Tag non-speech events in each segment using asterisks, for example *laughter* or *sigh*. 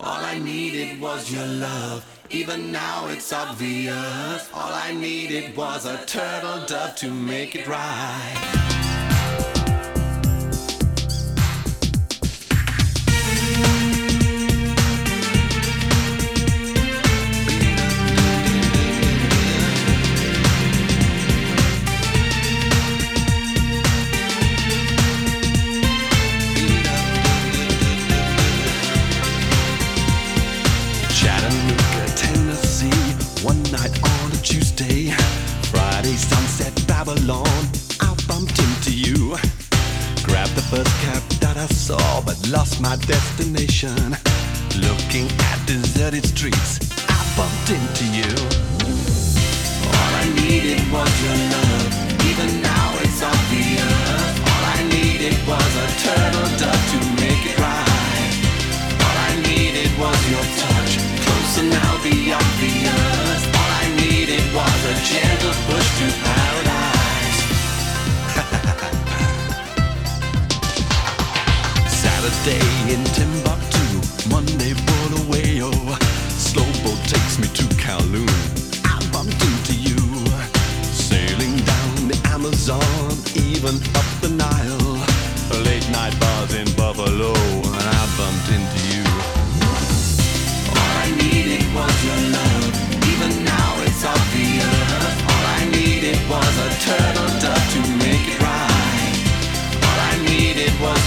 All I needed was your love. Even now it's obvious. All I needed was a turtle dove to make it right. Chattanooga, Tennessee, one night on a Tuesday. Friday sunset, Babylon, I bumped into you. Grabbed the first cab that I saw, but lost my destination. Looking at deserted streets, I bumped into you. All I needed was your love, the obvious. All I needed was a gentle push to paradise. *laughs* Saturday in Timbuktu, Monday Bulawayo. Slow boat takes me to Kowloon. I bumped into you, sailing down the Amazon, even up the Nile.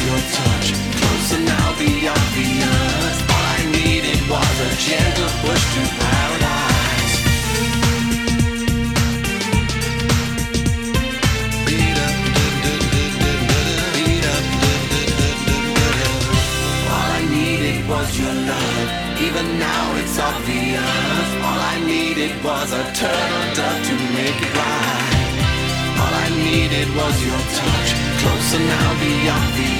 Your touch, closer now the obvious. All I needed was a gentle push to paradise. All I needed was your love, even now it's obvious. All I needed was a turtle dove to make it right. All I needed was your touch, closer now the obvious.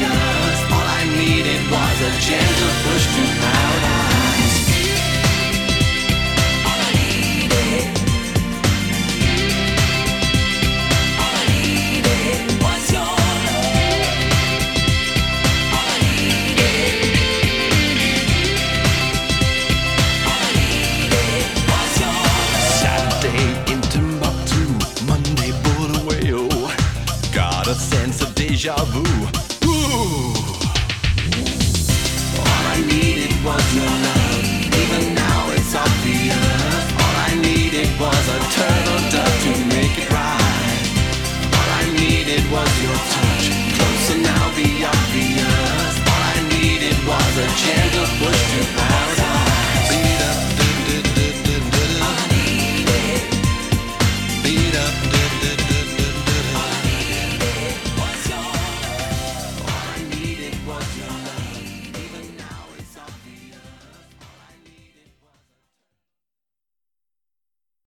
A sense of deja vu. Ooh. All I needed was your love. Even now it's obvious. All I needed was a turtle dove to make it right. All I needed was your touch,